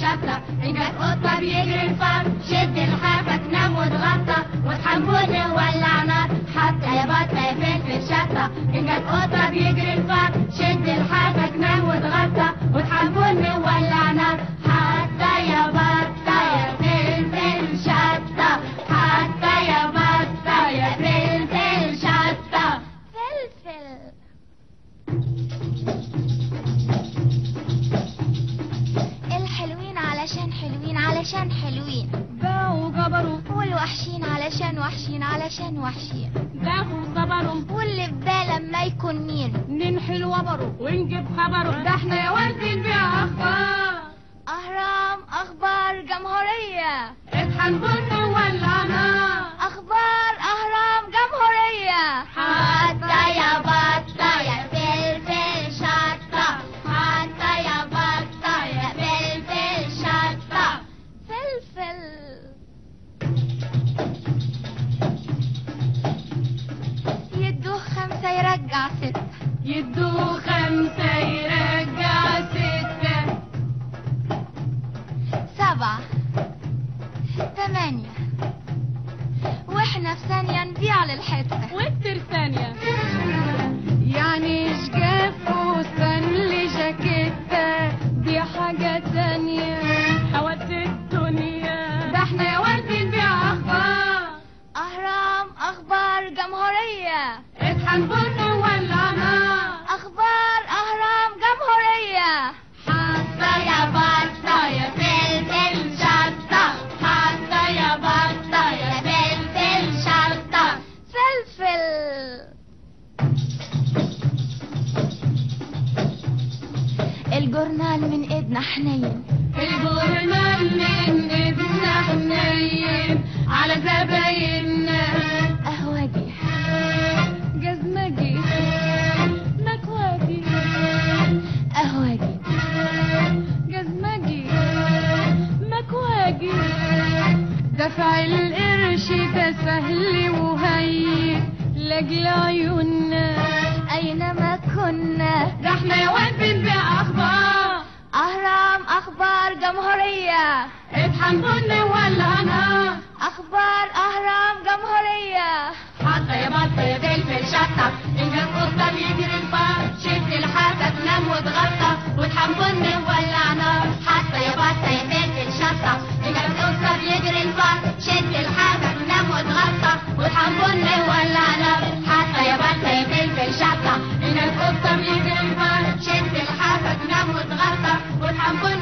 شطة. إن جت قطة بيجري الفار. شد لحافك نام واتغطى وتحموني ولع نار حتى يا بطة يا فلفل شطة إن جت قطة بيجري الفار. شد لحافك نام واتغطى علشان حلوين. باعوا جبروا والوحشين علشان وحشين علشان وحشين. باعوا صبروا واللي في بال لما يكون مين. ننحل وبروا ونجيب خبره. ده إحنا يا ولد نبيع أخبار. أهرام أخبار جمهورية. اطحن بن يرجع ستة يدوه خمسة يرجع ستة. سبعة. ثمانية. وإحنا في ثانية نبيع للحتة. وتر ثانية. يعني شجاف فستان لجاكيتة دي حاجة تانية حوادث الدنيا. ده إحنا يا ولد نبيع أخبار. أهرام أخبار جمهورية. اطحن بن الجورنال من ايدنا حنين. الجورنال من ابن حنين. على زبايننا. قهوجي جزمجي مكواجي قهوجي جزمجي مكواجي دفع القرش ده سهل وهين لاجل عيوننا أينما كنا. ده إحنا يا واد أهرام أخبار جمهورية. اطحن بن ولا نار أخبار أهرام جمهورية. حتى يا بطة يا فلفل شطة I'm gonna